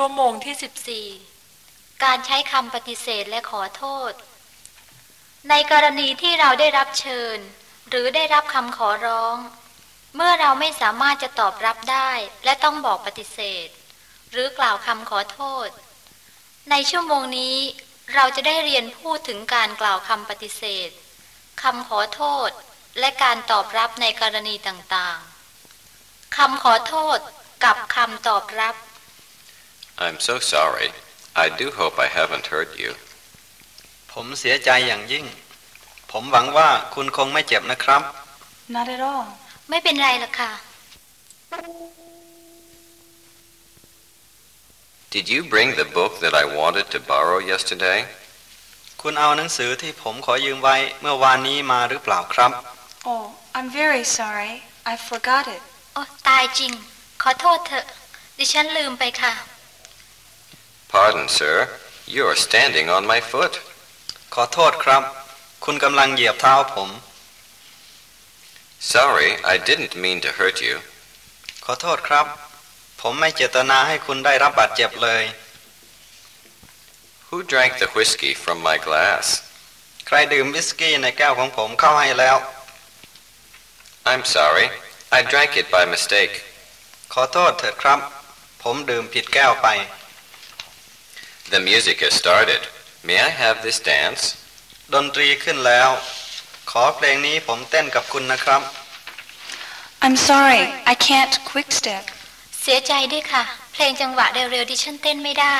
ชั่วโมงที่ 14 การใช้คำปฏิเสธและขอโทษ ในกรณีที่เราได้รับเชิญ หรือได้รับคำขอร้อง เมื่อเราไม่สามารถจะตอบรับได้และต้องบอกปฏิเสธ หรือกล่าวคำขอโทษ ในชั่วโมงนี้เราจะได้เรียนพูดถึงการกล่าวคำปฏิเสธคำขอโทษและการตอบรับในกรณีต่างๆคำขอโทษกับคำตอบรับ I'm so sorry. I do hope I haven't hurt you. ผมเสียใจอย่างยิ่ง ผมหวังว่าคุณคงไม่เจ็บนะครับ not at all ไม่เป็นไรละค่ะ Did you bring the book that I wanted to borrow yesterday? คุณเอาหนังสือที่ผมขอยืมไว้เมื่อวานนี้มาหรือเปล่าครับ oh I'm very sorry I forgot it โอ้ตายจริง ขอโทษเถอะ ดิฉันลืมไปค่ะ Pardon, sir. You are standing on my foot. ขอโทษครับ คุณกำลังเหยียบเท้าผม Sorry, I didn't mean to hurt you. ขอโทษครับ ผมไม่เจตนาให้คุณได้รับบาดเจ็บเลย Who drank the whiskey from my glass? ใครดื่มวิสกี้ในแก้วของผมเข้าให้แล้ว I'm sorry. I drank it by mistake. ขอโทษเถิดครับ ผมดื่มผิดแก้วไป The music has started. May I have this dance? ดนตรีขึ้นแล้ว ขอเพลงนี้ผมเต้นกับคุณนะครับ I'm sorry I can't quick step เสียใจด้วยค่ะ เพลงจังหวะเร็วๆดิฉันเต้นไม่ได้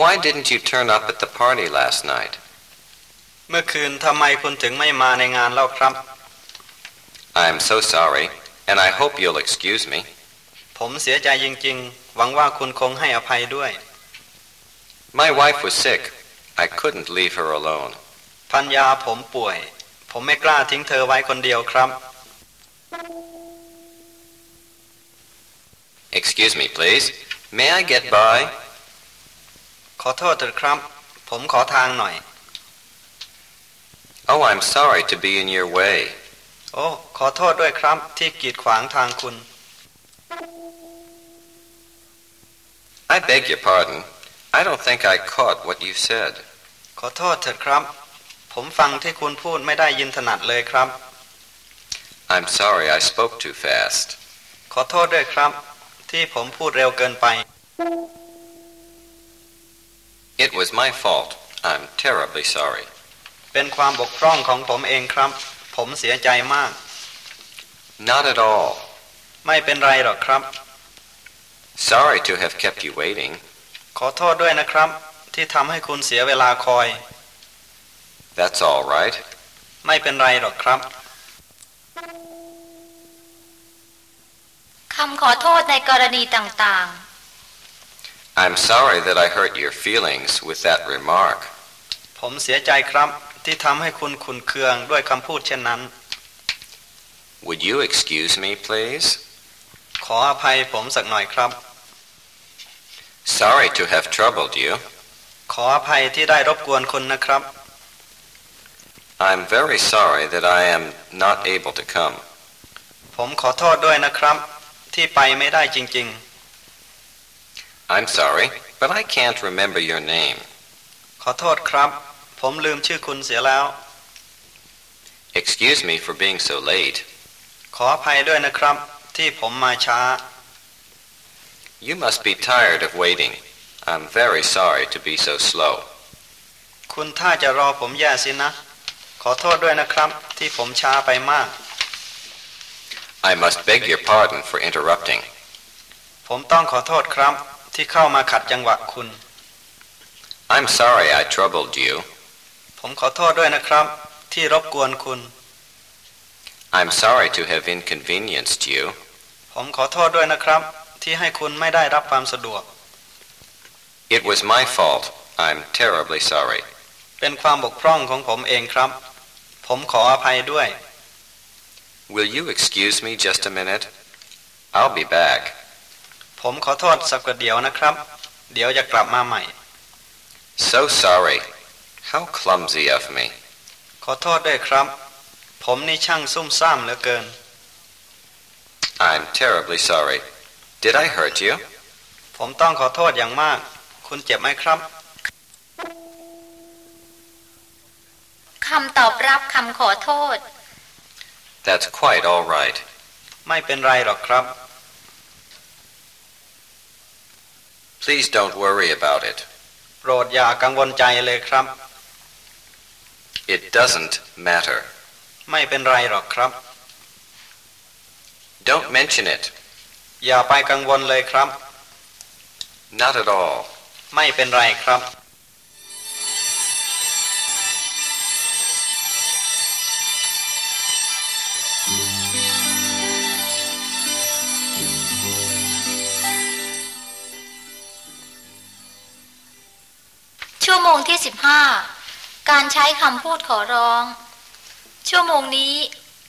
Why didn't you turn up at the party last night? เมื่อคืนทำไมคุณถึงไม่มาในงานเล่าครับ I'm so sorry, and I hope you'll excuse me. ผมเสียใจจริงๆ หวังว่าคุณคงให้อภัยด้วย My wife was sick. I couldn't leave her alone. พันยาผมป่วย ผมไม่กล้าทิ้งเธอไว้คนเดียวครับ Excuse me, please. May I get by? ขอโทษเถิดครับ ผมขอทางหน่อย Oh, I'm sorry to be in your way. โอ้ ขอโทษด้วยครับที่กีดขวางทางคุณ I beg your pardon. I don't think I caught what you said. ขอโทษเถิดครับ ผมฟังที่คุณพูดไม่ได้ยินถนัดเลยครับ I'm sorry I spoke too fast. ขอโทษด้วยครับ ที่ผมพูดเร็วเกินไป It was my fault. I'm terribly sorry. เป็นความบกพร่องของผมเองครับ ผมเสียใจมาก Not at all. ไม่เป็นไรหรอกครับ Sorry to have kept you waiting. ขอโทษด้วยนะครับ ที่ทำให้คุณเสียเวลาคอย That's all right. ไม่เป็นไรหรอกครับคำขอโทษในกรณีต่าง I'm sorry that I hurt your feelings with that remark. ผมเสียใจครับที่ทำให้คุณขุนเคืองด้วยคำพูดเช่นนั้น Would you excuse me, please? ขออภัยผมสักหน่อยครับ Sorry to have troubled you. ขออภัยที่ได้รบกวนคุณนะครับ I'm very sorry that I am not able to come. ผมขอโทษด้วยนะครับ ที่ไปไม่ได้จริง I'm sorry, but I can't remember your name. ๆขอโทษครับ ผมลืมชื่อคุณเสียแล้ว Excuse me for being so late. ขออภัยด้วยนะครับ ที่ผมมาช้า You must be tired of waiting. I'm very sorry to be so slow. คุณถ้าจะรอผมแย่สินะ ขอโทษด้วยนะครับที่ผมช้าไปมาก I must beg your pardon for interrupting. ผมต้องขอโทษครับที่เข้ามาขัดจังหวะคุณ I'm sorry I troubled you. ผมขอโทษด้วยนะครับที่รบกวนคุณ I'm sorry to have inconvenienced you. ผมขอโทษด้วยนะครับ ที่ให้คุณไม่ได้รับความสะดวก It was my fault. I'm terribly sorry. เป็นความบกพร่องของผมเองครับ ผมขออภัยด้วย Will you excuse me just a minute? I'll be back. ผมขอโทษสักประเดี๋ยวนะครับ เดี๋ยวจะกลับมาใหม่ So sorry. How clumsy of me. ขอโทษด้วยครับ ผมนี่ช่างซุ่มซ่ามเหลือเกิน I'm terribly sorry. Did I hurt you? ผมต้องขอโทษอย่างมาก คุณเจ็บไหมครับคำตอบรับคำขอโทษ That's quite all right. ไม่เป็นไรหรอกครับ Please don't worry about it. โปรดอย่ากังวลใจเลยครับ It doesn't matter. ไม่เป็นไรหรอกครับ Don't mention it. อย่าไปกังวลเลยครับ Not at all. ไม่เป็นไรครับ ชั่วโมงที่ 15 การใช้คำพูดขอร้อง ชั่วโมงนี้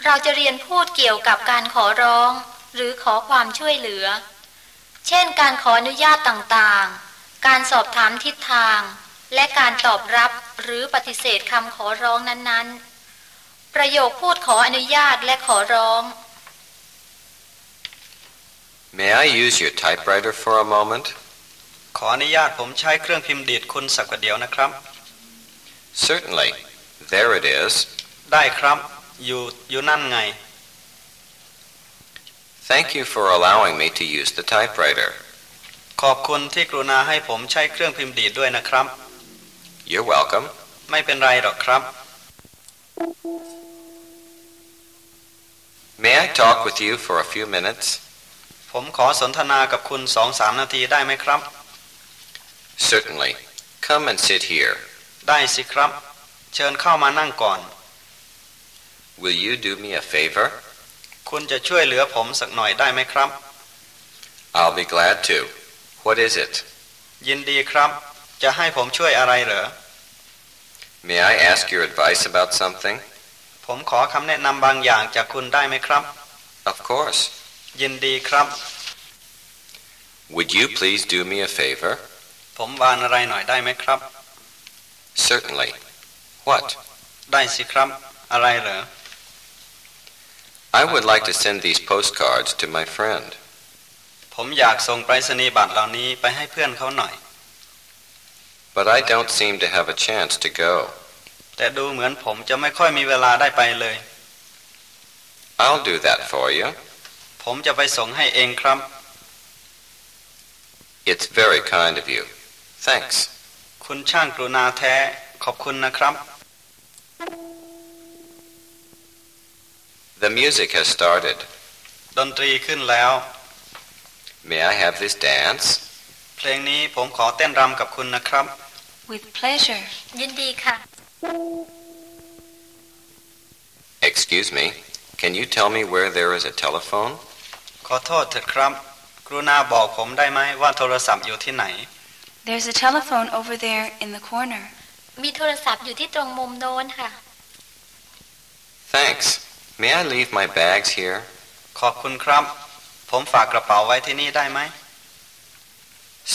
เราจะเรียนพูดเกี่ยวกับการขอร้อง หรือขอความช่วยเหลือ เช่น การขออนุญาตต่างๆ การสอบถามทิศทาง และการตอบรับหรือปฏิเสธคำขอร้องนั้นๆ ประโยคพูดขออนุญาตและขอร้อง May I use your typewriter for a moment? ขออนุญาตผมใช้เครื่องพิมพ์ดีดคุณสักประเดี๋ยวนะครับ Certainly. There it is. ได้ครับ อยู่อยู่นั่นไง Thank you for allowing me to use the typewriter. ขอบคุณที่กรุณาให้ผมใช้เครื่องพิมพ์ดีดด้วยนะครับ You're welcome. ไม่เป็นไรหรอกครับ May I talk with you for a few minutes? ผมขอสนทนากับคุณสองสามนาทีได้ไหมครับ Certainly. Come and sit here. ได้สิครับ เชิญเข้ามานั่งก่อน Will you do me a favor? คุณจะช่วยเหลือผมสักหน่อยได้ไหมครับ I'll be glad to. What is it? ยินดีครับ จะให้ผมช่วยอะไรเหรอ May I ask your advice about something? ผมขอคำแนะนำบางอย่างจากคุณได้ไหมครับ Of course. ยินดีครับ Would you please do me a favor? ผมวานอะไรหน่อยได้ไหมครับ Certainly. What? ได้สิครับ อะไรเหรอ I would like to send these postcards to my friend. ผมอยากส่งไปรษณียบัตรเหล่านี้ไปให้เพื่อนเขาหน่อย But I don't seem to have a chance to go. แต่ดูเหมือนผมจะไม่ค่อยมีเวลาได้ไปเลย I'll do that for you. ผมจะไปส่งให้เองครับ It's very kind of you. Thanks. คุณช่างกรุณาแท้ขอบคุณนะครับ The music has started. ดนตรีขึ้นแล้ว May I have this dance? เพลงนี้ผมขอเต้นรำกับคุณนะครับ With pleasure. ยินดีค่ะ Excuse me. Can you tell me where there is a telephone? ขอโทษเถิดครับ กรุณาบอกผมได้ไหมว่าโทรศัพท์อยู่ที่ไหน There's a telephone over there in the corner. มีโทรศัพท์อยู่ที่ตรงมุมโน้นค่ะ Thanks. May I leave my bags here? ขอบคุณครับ ผมฝากกระเป๋าไว้ที่นี่ได้ไหม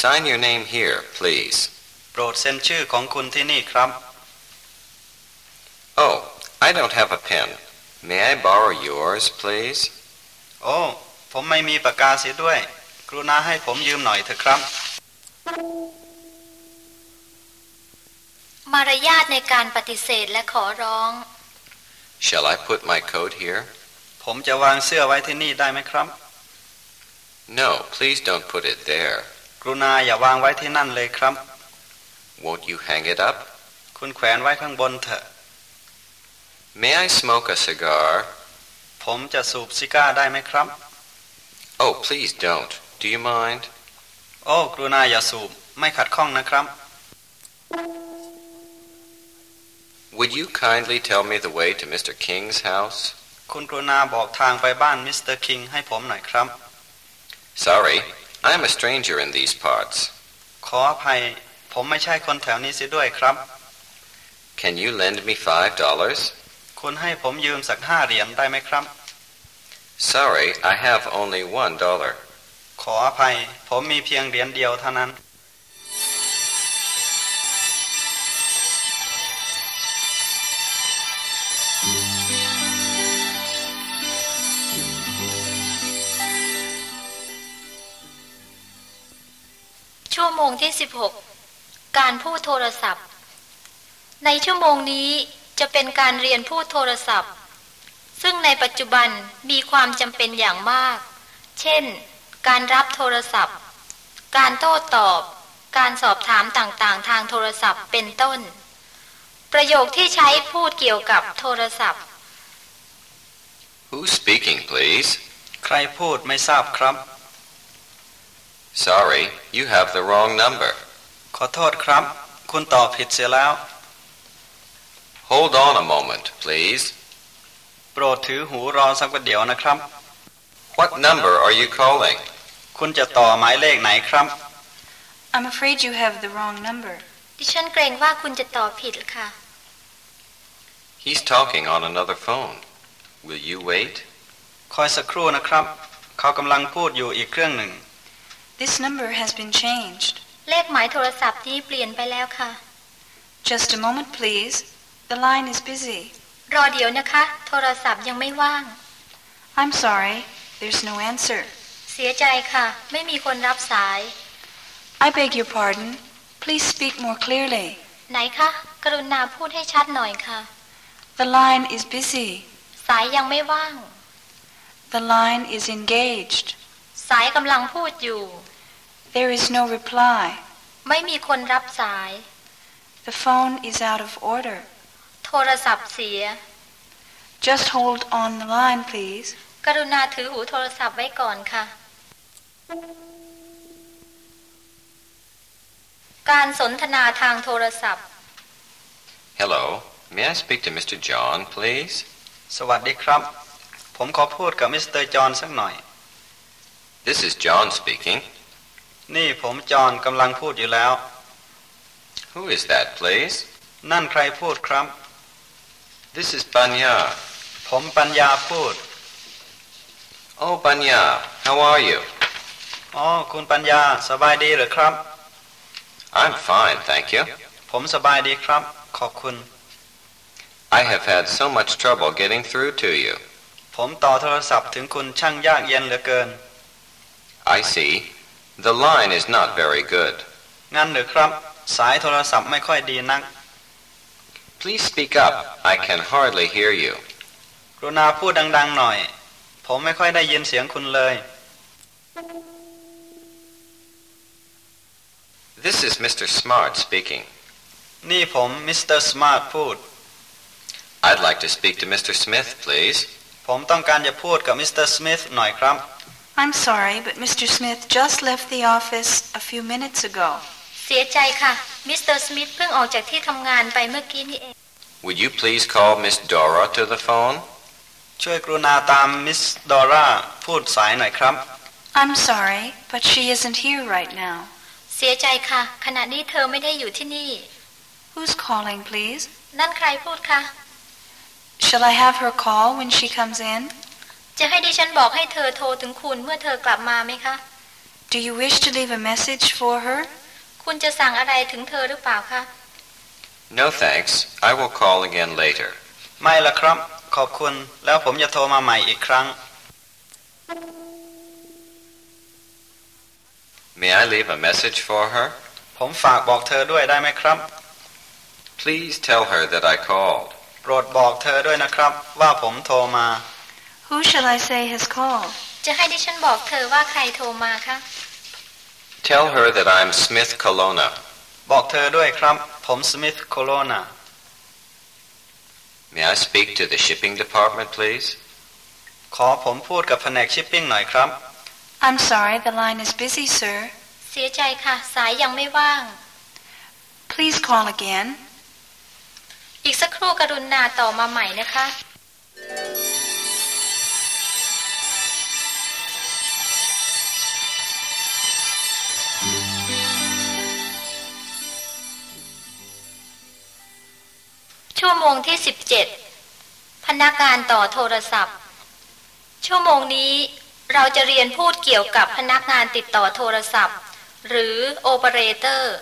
Sign your name here, please. โปรดเซ็นชื่อของคุณที่นี่ครับ Oh, I don't have a pen. May I borrow yours, please? โอ้ผมไม่มีปากกาเสียด้วย กรุณาให้ผมยืมหน่อยเถอะครับ มารยาทในการปฏิเสธและขอร้อง Shall I put my coat here? ผมจะวางเสื้อไว้ที่นี่ได้ไหมครับ No, please don't put it there. กรุณาอย่าวางไว้ที่นั่นเลยครับ Won't you hang it up? คุณแขวนไว้ข้างบนเถอะ May I smoke a cigar? ผมจะสูบซิการ์ได้ไหมครับ Oh, please don't. Do you mind? โอ้กรุณาอย่าสูบ ไม่ขัดข้องนะครับ Would you kindly tell me the way to Mr. King's house? คุณกรุณาบอกทางไปบ้านมิสเตอร์คิงให้ผมหน่อยครับ Sorry, I'm a stranger in these parts. ขออภัย ผมไม่ใช่คนแถวนี้เสียด้วยครับ Can you lend me five dollars? คุณให้ผมยืมสักห้าเหรียญได้ไหมครับ Sorry, I have only one dollar. ขออภัย ผมมีเพียงเหรียญเดียวเท่านั้น โมงที่ 16 การพูดโทรศัพท์ ในชั่วโมงนี้จะเป็นการเรียนพูดโทรศัพท์ ซึ่งในปัจจุบันมีความจำเป็นอย่างมาก เช่น การรับโทรศัพท์ การโต้ตอบ การสอบถามต่างๆ ทางโทรศัพท์เป็นต้น ประโยคที่ใช้พูดเกี่ยวกับโทรศัพท์ Who's speaking, please? ใครพูดไม่ทราบครับ Sorry, you have the wrong number. ขอโทษครับ คุณตอบผิดเสียแล้ว Hold on a moment, please. โปรดถือหูรอสักประเดี๋ยวนะครับ What number are you calling? คุณจะต่อหมายเลขไหนครับ I'm afraid you have the wrong number. ดิฉันเกรงว่าคุณจะตอบผิดค่ะ He's talking on another phone. Will you wait? คอยสักครู่นะครับ เขากำลังพูดอยู่อีกเครื่องหนึ่ง This number has been changed. เลขหมายโทรศัพท์นี้เปลี่ยนไปแล้วค่ะ Just a moment, please. The line is busy. รอเดี๋ยวนะคะ โทรศัพท์ยังไม่ว่าง I'm sorry. There's no answer. เสียใจค่ะ ไม่มีคนรับสาย I beg your pardon. Please speak more clearly. ไหนคะ กรุณาพูดให้ชัดหน่อยค่ะ The line is busy. สายยังไม่ว่าง The line is engaged. สายกำลังพูดอยู่ There is no reply. ไม่มีคนรับสาย The phone is out of order. โทรศัพท์เสีย Just hold on the line, please. กรุณาถือหูโทรศัพท์ไว้ก่อนค่ะ การสนทนาทางโทรศัพท์ Hello. May I speak to Mr. John, please? สวัสดีครับ ผมขอพูดกับมิสเตอร์จอห์นสักหน่อย This is John speaking. นี่ผมจอห์นกำลังพูดอยู่แล้ว Who is that, please? นั่นใครพูดครับ This is Banya. ผมปัญญาพูด Oh, Banya. How are you? อ๋อ คุณปัญญาสบายดีหรือครับ I'm fine, thank you. ผมสบายดีครับ ขอบคุณ I have had so much trouble getting through to you. ผมต่อโทรศัพท์ถึงคุณช่างยากเย็นเหลือเกิน I see. The line is not very good. งั้นหรือครับ สายโทรศัพท์ไม่ค่อยดีนัก Please speak up. I can hardly hear you. กรุณาพูดดัง ๆ หน่อย ผมไม่ค่อยได้ยินเสียงคุณเลย This is Mr. Smart speaking. นี่ผมมิสเตอร์สมาร์ทพูด I'd like to speak to Mr. Smith, please. ผมต้องการจะพูดกับมิสเตอร์สมิธหน่อยครับ I'm sorry, but Mr. Smith just left the office a few minutes ago. เสียใจค่ะ มิสเตอร์สมิธเพิ่งออกจากที่ทำงานไปเมื่อกี้นี่เอง Would you please call Miss Dora to the phone? ช่วยกรุณาตามมิสดอร่าพูดสายหน่อยครับ I'm sorry, but she isn't here right now. เสียใจค่ะ ขณะนี้เธอไม่ได้อยู่ที่นี่ Who's calling, please? นั่นใครพูดคะ Shall I have her call when she comes in? จะให้ดิฉันบอกให้เธอโทรถึงคุณเมื่อเธอกลับมาไหมคะ Do you wish to leave a message for her? คุณจะสั่งอะไรถึงเธอหรือเปล่าคะ No thanks. I will call again later. ไม่ละครับ ขอบคุณ แล้วผมจะโทรมาใหม่อีกครั้ง May I leave a message for her? ผมฝากบอกเธอด้วยได้ไหมครับ Please tell her that I called. โปรดบอกเธอด้วยนะครับ ว่าผมโทรมา Who shall I say has called? จะให้ดิฉันบอกเธอว่าใครโทรมาคะ Tell her that I'm Smith Colonna. บอกเธอด้วยครับ ผมสมิธโคโลนา May I speak to the shipping department, please? ขอผมพูดกับแผนกชิปปิ้งหน่อยครับ I'm sorry, the line is busy, sir. เสียใจค่ะ สายยังไม่ว่าง Please call again. อีกสักครู่กรุณาต่อมาใหม่นะคะ ชั่วโมงที่17พนักงานต่อโทรศัพท์ ชั่วโมงนี้เราจะเรียนพูดเกี่ยวกับพนักงานติดต่อโทรศัพท์ หรือโอเปอเรเตอร์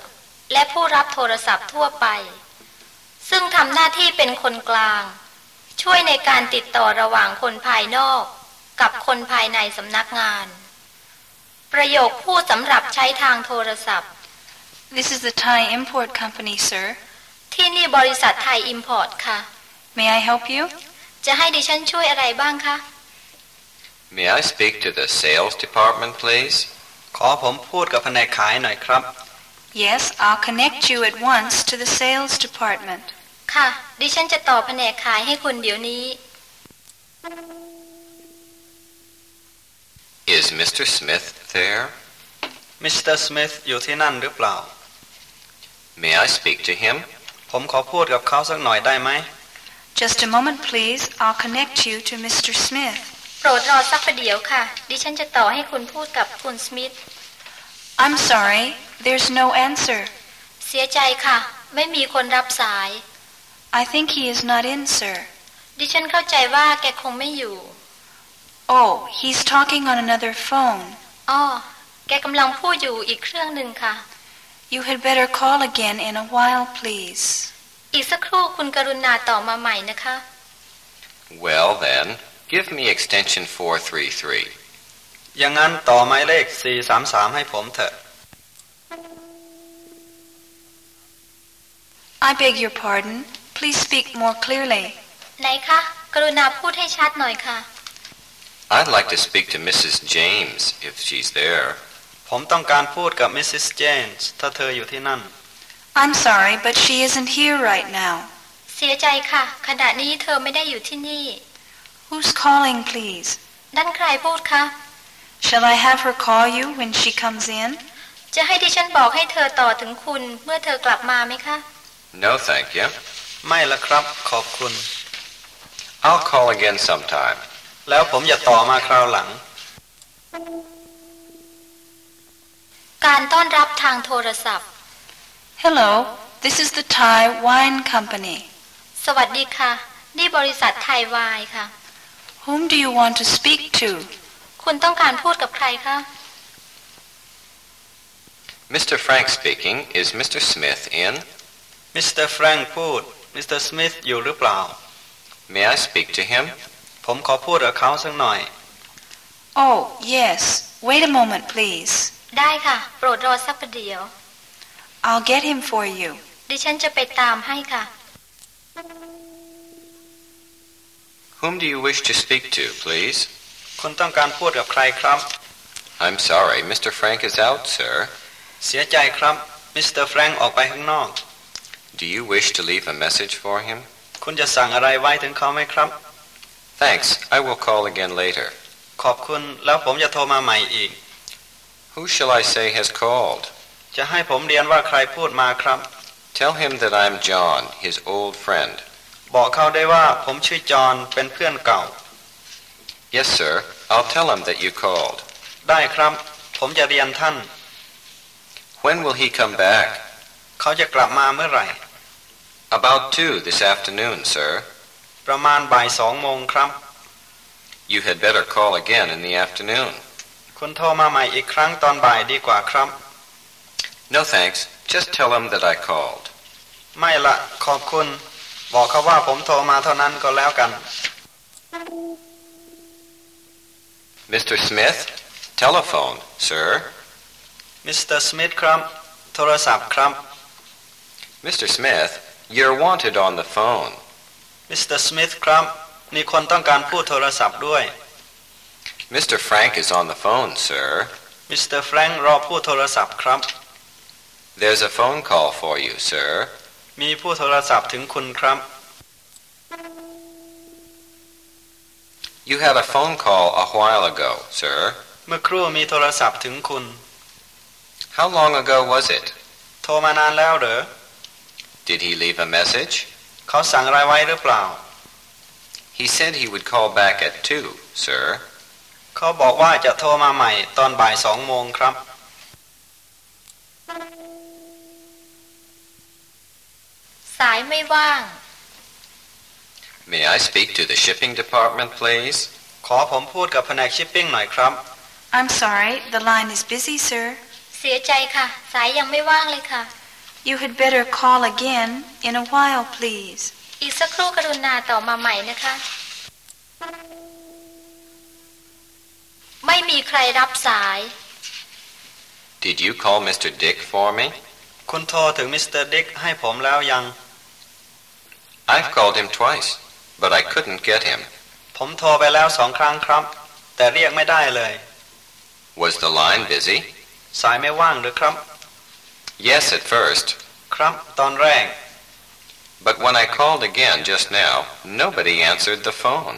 และผู้รับโทรศัพท์ทั่วไป ซึ่งทำหน้าที่เป็นคนกลาง ช่วยในการติดต่อระหว่างคนภายนอก กับคนภายในสำนักงาน ประโยคพูดสำหรับใช้ทางโทรศัพท์ This is the Thai Import Company, sir. ที่นี่บริษัทไทยอิมพอร์ตค่ะ May I help you? จะให้ดิฉันช่วยอะไรบ้างคะ May I speak to the sales department, please? ขอผมพูดกับแผนกขายหน่อยครับ Yes, I'll connect you at once to the sales department. ค่ะ ดิฉันจะต่อแผนกขายให้คุณเดี๋ยวนี้ Is Mr. Smith there? มิสเตอร์สมิธอยู่ที่นั่นหรือเปล่า May I speak to him? ผมขอพูดกับเขาสักหน่อยได้ไหม Just a moment, please. I'll connect you to Mr. Smith. โปรดรอสักประเดี๋ยวค่ะ ดิฉันจะต่อให้คุณพูดกับคุณสมิธ I'm sorry, there's no answer. เสียใจค่ะ ไม่มีคนรับสาย I think he is not in, sir. ดิฉันเข้าใจว่าแกคงไม่อยู่ Oh, he's talking on another phone. อ้อแกกำลังพูดอยู่อีกเครื่องหนึ่งค่ะ You had better call again in a while, please. อีกสักครู่คุณกรุณาต่อมาใหม่นะคะ Well, then, give me extension 433. อย่างนั้นต่อหมายเลข 433 ให้ผมเถอะ I beg your pardon. Please speak more clearly. ไหนคะ กรุณาพูดให้ชัดหน่อยค่ะ I'd like to speak to Mrs. James, if she's there. ผมต้องการพูดกับมิสซิสเจนส์ถ้าเธออยู่ที่นั่น I'm sorry, but she isn't here right now. เสียใจค่ะ ขณะนี้เธอไม่ได้อยู่ที่นี่ Who's calling, please? ด้านใครพูดคะ Shall I have her call you when she comes in? จะให้ดิฉันบอกให้เธอต่อถึงคุณเมื่อเธอกลับมาไหมคะ No, thank you. ไม่ละครับขอบคุณ I'll call again sometime. แล้วผมจะต่อมาคราวหลัง การต้อนรับทางโทรศัพท์ Hello, this is the Thai Wine Company. สวัสดีค่ะ นี่บริษัทไทยวายค่ะ Whom do you want to speak to? คุณต้องการพูดกับใครคะ Mr. Frank speaking. Is Mr. Smith in? มิสเตอร์แฟรงค์พูด มิสเตอร์สมิธอยู่หรือเปล่า May I speak to him? ผมขอพูดกับเขาสักหน่อย Oh, yes. Wait a moment, please. ได้ค่ะ โปรดรอสักประเดี๋ยว I'll get him for you. ดิฉันจะไปตามให้ค่ะ Whom do you wish to speak to, please? คุณต้องการพูดกับใครครับ I'm sorry, Mr. Frank is out, sir. เสียใจครับมิสเตอร์แฟรงค์ออกไปข้างนอก Do you wish to leave a message for him? คุณจะสั่งอะไรไว้ถึงเขาไหมครับ Thanks. I will call again later. ขอบคุณแล้วผมจะโทรมาใหม่อีก Who shall I say has called? จะให้ผมเรียนว่าใครพูดมาครับ Tell him that I'm John, his old friend. บอกเขาได้ว่าผมชื่อจอห์นเป็นเพื่อนเก่า Yes, sir. I'll tell him that you called. ได้ครับ ผมจะเรียนท่าน When will he come back? เขาจะกลับมาเมื่อไหร่ About two this afternoon, sir. ประมาณบ่ายสองโมงครับ You had better call again in the afternoon. คุณโทรมาใหม่อีกครั้งตอนบ่ายดีกว่าครับ No thanks. Just tell him that I called. ไม่ละขอบคุณ บอกเขาว่าผมโทรมาเท่านั้นก็แล้วกัน Mr. Smith? Telephone, sir. มิสเตอร์สมิธครับ โทรศัพท์ครับ Mr. Smith, you're wanted on the phone. มิสเตอร์สมิธครับ มีคนต้องการพูดโทรศัพท์ด้วย Mr. Frank is on the phone, sir. มิสเตอร์แฟรงค์รอพูดโทรศัพท์ครับ There's a phone call for you, sir. มีผู้โทรศัพท์ถึงคุณครับ You had a phone call a while ago, sir. เมื่อครู่มีโทรศัพท์ถึงคุณ How long ago was it? โทรมานานแล้วเหรอ Did he leave a message? เขาสั่งอะไรไว้หรือเปล่า He said he would call back at two, sir. เขาบอกว่าจะโทรมาใหม่ตอนบ่ายสองโมงครับ สายไม่ว่าง May I speak to the shipping department, please? ขอผมพูดกับแผนกชิปปิ้งหน่อยครับ I'm sorry, the line is busy, sir. เสียใจค่ะ สายยังไม่ว่างเลยค่ะ You had better call again in a while, please. อีกสักครู่กรุณาต่อมาใหม่นะคะ ไม่มีใครรับสาย Did you call Mr. Dick for me? คุณโทรถึงมิสเตอร์ดิกให้ผมแล้วยัง I've called him twice, but I couldn't get him. ผมโทรไปแล้วสองครั้งครับ แต่เรียกไม่ได้เลย Was the line busy? สายไม่ว่างหรือครับ Yes, at first. ครับตอนแรก But when I called again just now, nobody answered the phone.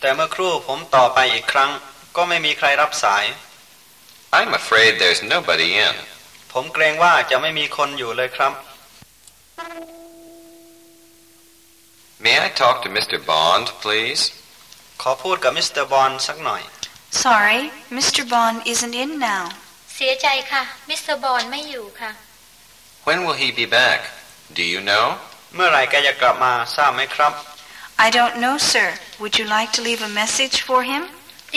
แต่เมื่อครู่ผมต่อไปอีกครั้ง ก็ไม่มีใครรับสาย I'm afraid there's nobody in. ผมเกรงว่าจะไม่มีคนอยู่เลยครับ May I talk to Mr. Bond, please? ขอพูดกับมิสเตอร์บอลสักหน่อย Sorry, Mr. Bond isn't in now. เสียใจค่ะ มิสเตอร์บอลไม่อยู่ค่ะ When will he be back? Do you know? เมื่อไหร่แกจะกลับมาทราบไหมครับ I don't know, sir. Would you like to leave a message for him?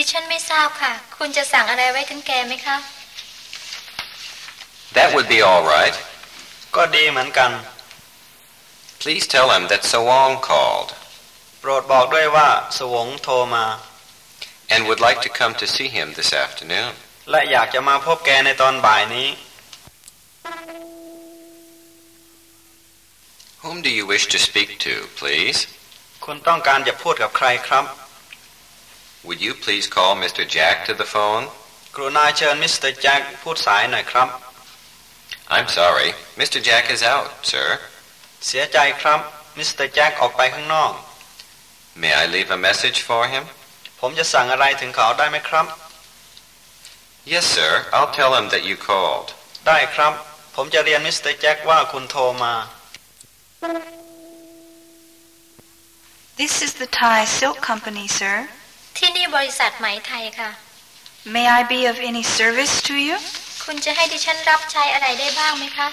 ดิฉันไม่ทราบค่ะ คุณจะสั่งอะไรไว้ถึงแกไหมคะ That would be all right. ก็ดีเหมือนกัน Please tell him that Sawong called โปรดบอกด้วยว่าสวงโทรมา and would like to come to see him this afternoon. และอยากจะมาพบแกในตอนบ่ายนี้ Whom do you wish to speak to, please? คุณต้องการจะพูดกับใครครับ Would you please call Mr. Jack to the phone? กรุณาเชิญมิสเตอร์แจ็คพูดสายหน่อยครับ I'm sorry. Mr. Jack is out, sir. เสียใจครับมิสเตอร์แจ็คออกไปข้างนอก May I leave a message for him? ผมจะสั่งอะไรถึงเขาได้ไหมครับ Yes, sir. I'll tell him that you called. ได้ครับ ผมจะเรียนมิสเตอร์แจ็คว่าคุณโทรมา This is the Thai Silk Company, sir. ที่นี่บริษัทไหมไทยค่ะ May I be of any service to you? คุณจะให้ดิฉันรับใช้อะไรได้บ้างไหมคะ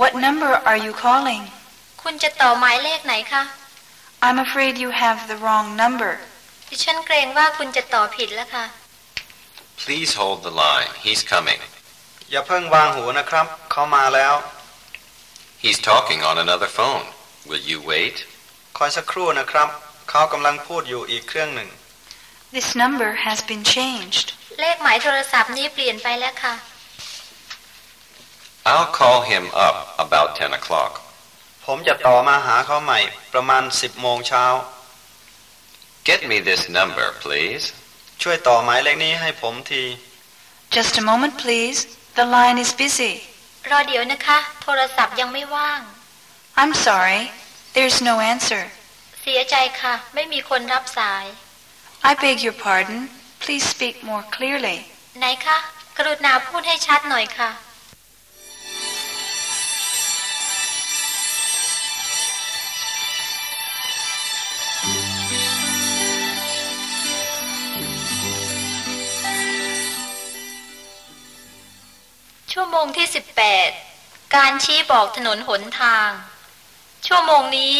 What number are you calling? คุณจะต่อหมายเลขไหนคะ I'm afraid you have the wrong number. ดิฉันเกรงว่าคุณจะต่อผิดแล้วค่ะ Please hold the line. He's coming. อย่าเพิ่งวางหูนะครับ เขามาแล้ว He's talking on another phone. Will you wait? คอยสักครู่นะครับเขากำลังพูดอยู่อีกเครื่องหนึ่ง This number has been changed. เลขหมายโทรศัพท์นี้เปลี่ยนไปแล้วค่ะ I'll call him up about 10 o'clock. ผมจะต่อมาหาเขาใหม่ ประมาณ 10 โมงเช้า Get me this number, please. ช่วยต่อหมายเลขนี้ให้ผมที Just a moment, please. The line is busy. รอเดี๋ยวนะคะ โทรศัพท์ยังไม่ว่าง I'm sorry. There's no answer. เสียใจค่ะ ไม่มีคนรับสาย I beg your pardon. Please speak more clearly. ไหนคะ กรุณาพูดให้ชัดหน่อยค่ะ ชั่วโมงที่ 18 การชี้บอกถนนหนทาง ชั่วโมงนี้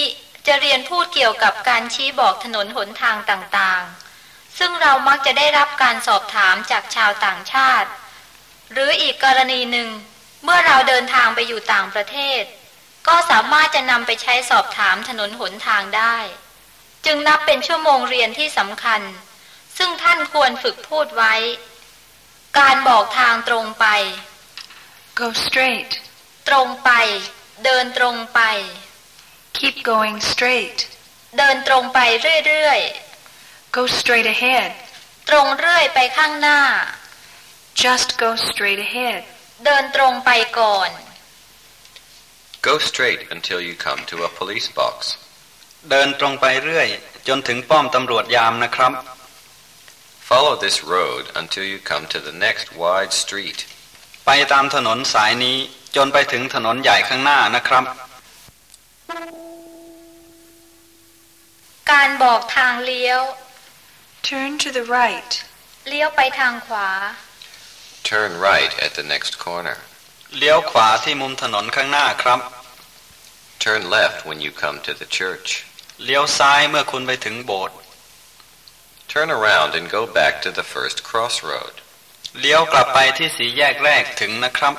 จะเรียนพูดเกี่ยวกับการชี้บอกถนนหนทางต่างๆ ซึ่งเรามักจะได้รับการสอบถามจากชาวต่างชาติ หรืออีกกรณีหนึ่ง เมื่อเราเดินทางไปอยู่ต่างประเทศ ก็สามารถจะนำไปใช้สอบถามถนนหนทางได้ จึงนับเป็นชั่วโมงเรียนที่สำคัญ ซึ่งท่านควรฝึกพูดไว้ การบอกทางตรงไป Go straight. ตรงไป เดินตรงไป Keep going straight. เดินตรงไปเรื่อย Go straight ahead. ๆตรงเรื่อยไปข้างหน้า Just go straight ahead. เดินตรงไปก่อน Go straight until you come to a police box. เดินตรงไปเรื่อย จนถึงป้อมตำรวจยามนะครับ Follow this road until you come to the next wide street. ไปตามถนนสายนี้จนไปถึงถนนใหญ่ข้างหน้านะครับ การบอกทางเลี้ยว Turn to the right. เลี้ยวไปทางขวา Turn right at the next corner. เลี้ยวขวาที่มุมถนนข้างหน้าครับ Turn left when you come to the church. เลี้ยวซ้ายเมื่อคุณไปถึงโบสถ์ Turn around and go back to the first crossroad. เลี้ยวกลับไปที่สีแยกแรกถึงนะครับ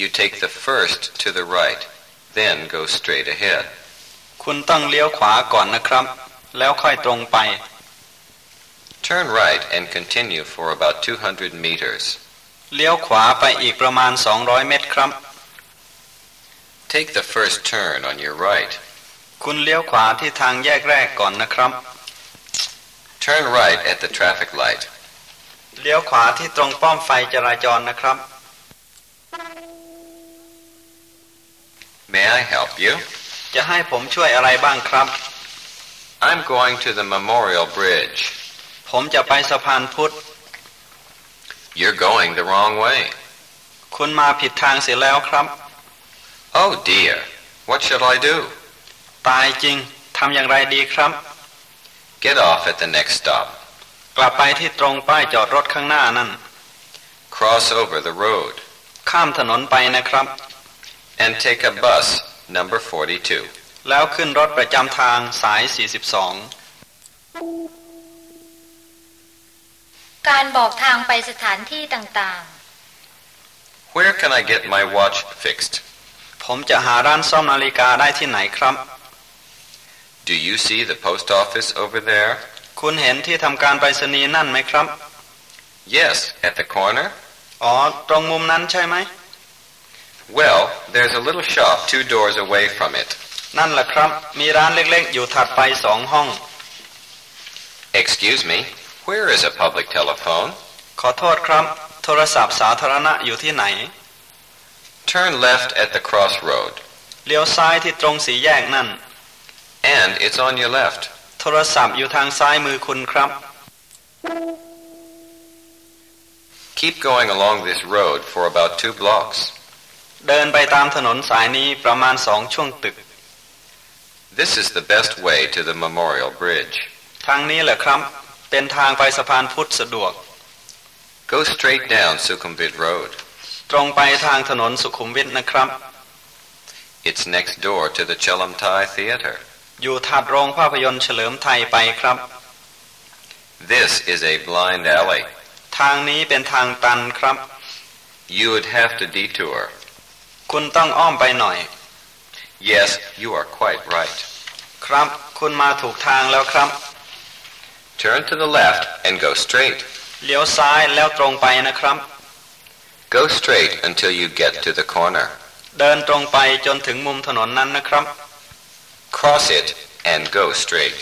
You take the first to the right, then go straight ahead. คุณต้องเลี้ยวขวาก่อนนะครับ แล้วค่อยตรงไป Turn right and continue for about 200 meters. เลี้ยวขวาไปอีกประมาณ 200 เมตรครับ Take the first turn on your right. คุณเลี้ยวขวาที่ทางแยกแรกก่อนนะครับ Turn right at the traffic light. เลี้ยวขวาที่ตรงป้อมไฟจราจรนะครับ May I help you? จะให้ผมช่วยอะไรบ้างครับ I'm going to the Memorial Bridge. ผมจะไปสะพานพุทธ You're going the wrong way. คุณมาผิดทางเสียแล้วครับ Oh dear. What shall I do? ตายจริงทำอย่างไรดีครับ Get off at the next stop. กลับไปที่ตรงป้ายจอดรถข้างหน้านั่น Cross over the road. ข้ามถนนไปนะครับ And take a bus, number 42. แล้วขึ้นรถประจำทางสายการบอกทางไปสถานที่ต่าง Where can I get my watch fixed? 42ผมจะหาร้านซ่อมนาฬิกาได้ที่ไหนครับ Do you see the post office over there? คุณเห็นที่ทำการไปรษณีย์นั่นไหมครับ Yes, at the corner. อ๋อ ตรงมุมนั้นใช่ไหม Well, there's a little shop two doors away from it. นั่นแหละครับ มีร้านเล็กๆ อยู่ถัดไปสองห้อง Excuse me, where is a public telephone? ขอโทษครับ โทรศัพท์สาธารณะอยู่ที่ไหน Turn left at the crossroad. เลี้ยวซ้ายที่ตรงสีแยกนั่น And it's on your left. โทรศัพท์อยู่ทางซ้ายมือคุณครับ Keep going along this road for about two blocks. เดินไปตามถนนสายนี้ประมาณสองช่วงตึก This is the best way to the Memorial Bridge. ทางนี้แหละครับ เป็นทางไปสะพานพุทธสะดวก Go straight down Sukhumvit Road. ตรงไปทางถนนสุขุมวิทนะครับ It's next door to the Chelamtai Theater. อยู่ถัดโรงภาพยนตร์เฉลิมไทยไปครับ This is a blind alley. ทางนี้เป็นทางตันครับ You would have to detour. คุณต้องอ้อมไปหน่อย Yes, you are quite right. ครับ คุณมาถูกทางแล้วครับ Turn to the left and go straight. เลี้ยวซ้ายแล้วตรงไปนะครับ Go straight until you get to the corner. เดินตรงไปจนถึงมุมถนนนั้นนะครับ Cross it and go straight.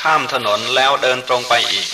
ข้ามถนนแล้วเดินตรงไปอีก